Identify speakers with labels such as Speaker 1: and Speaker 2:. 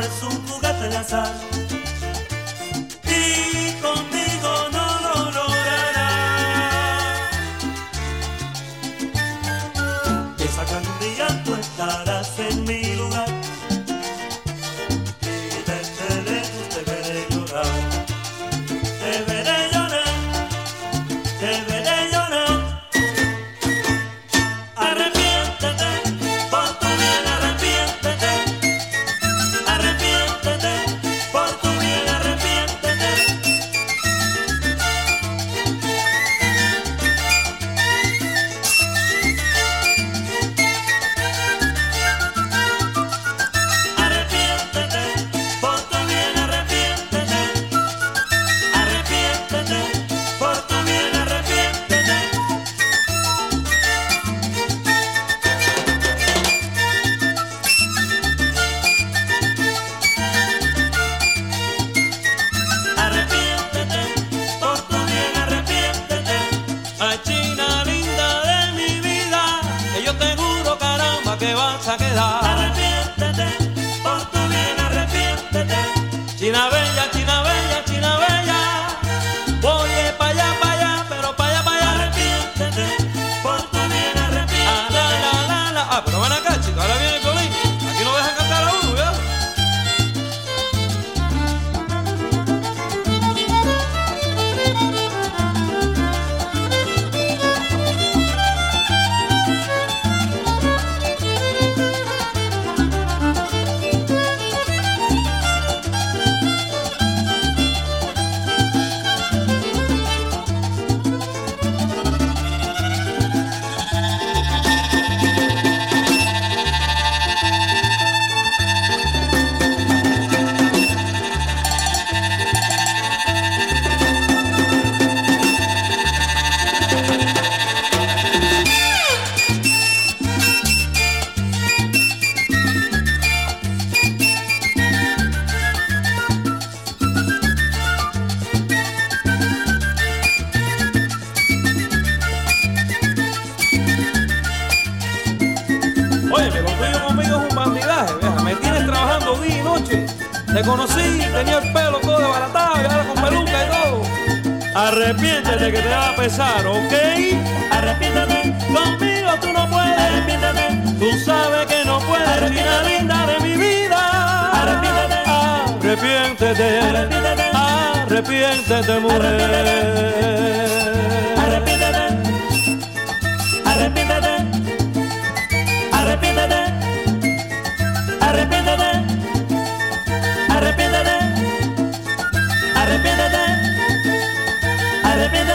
Speaker 1: esto es un juguete de
Speaker 2: Ah, pero ven acá, Me contigo conmigo es un bandidaje, vieja. Me tienes trabajando día y noche. Te conocí, tenía el pelo todo desbaratado y ahora con peluca y todo. Arrepiéntete que te va a pesar, ¿ok?
Speaker 1: Arrepiéntete,
Speaker 2: Conmigo tú no puedes.
Speaker 1: arrepiéntete.
Speaker 2: Tú sabes que no puedes, china linda de mi vida.
Speaker 1: Arrepiéntete.
Speaker 2: Arrepiéntete.
Speaker 1: Arrepiéntete.
Speaker 2: Arrepiéntete, mujer. living